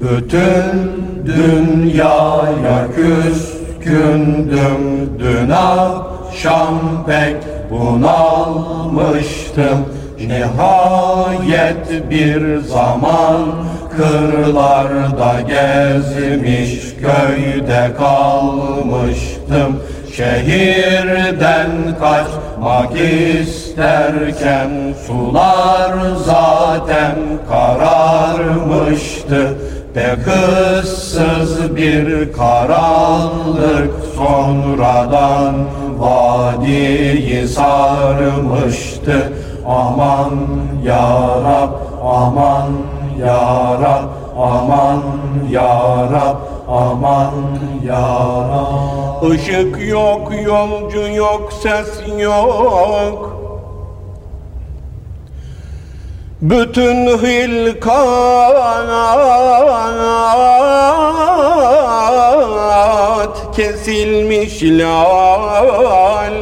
Bütün dünyaya küskündüm Dün akşam pek bunalmıştım. Nihayet bir zaman kırlarda gezmiş Köyde kalmıştım. Şehirden kaçmak isterken Sular zaten kararmıştı Pek ıssız bir karanlık sonradan vadiyi sarmıştı. Aman yarab, aman yarab, aman yarab, aman yarab. Işık yok, yolcu yok, ses yok Bütün hilkat kesilmiş lal.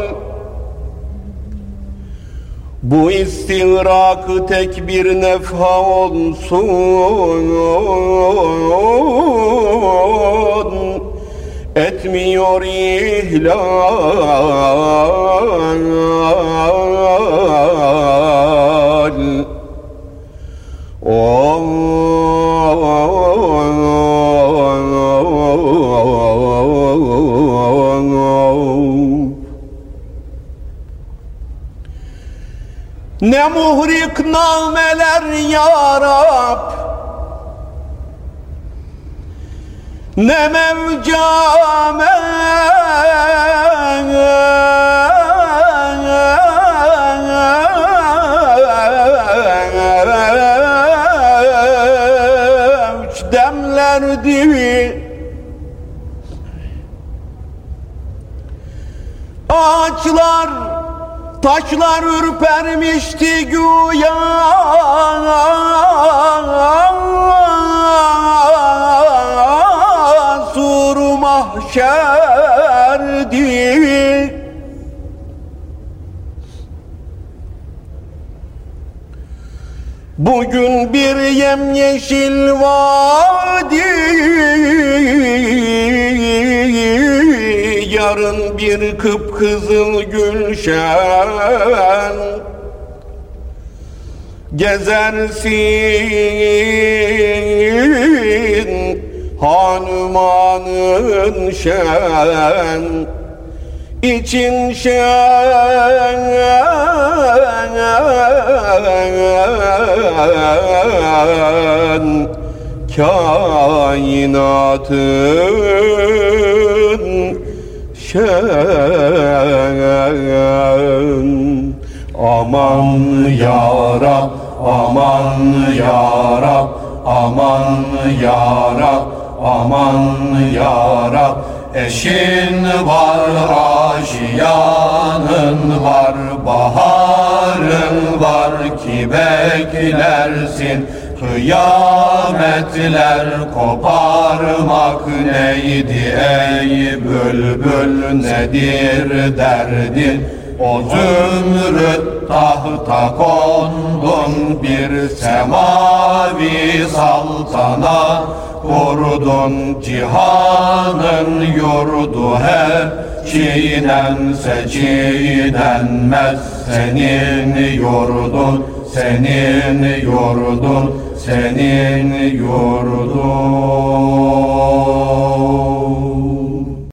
Bu istigrakı tek bir nefha olsun. Etmiyor ihlal Ne muhrik nameler ya Rab. Ne mevcame demlerdi Ağaçlar Taşlar ürpermişti güya. Sur mahşerdi. Bugün bir yemyeşil vadi Yarın bir kıpkızıl gülşen Gezersin hanumanın şen. İçin şen. Kainatın şen Aman yarab, aman yarab, aman yarab, aman yarab. Eşin var, aşiyanın var, baharın var. Ki beklersin Kıyametler koparmak neydi ey bülbül nedir derdin? O zümrüt tahta kondun bir semavi saltanat Kurdun cihanın yurdu hep çiğnense çiğnenmez Senin yurdun, senin yurdun senin yurdun.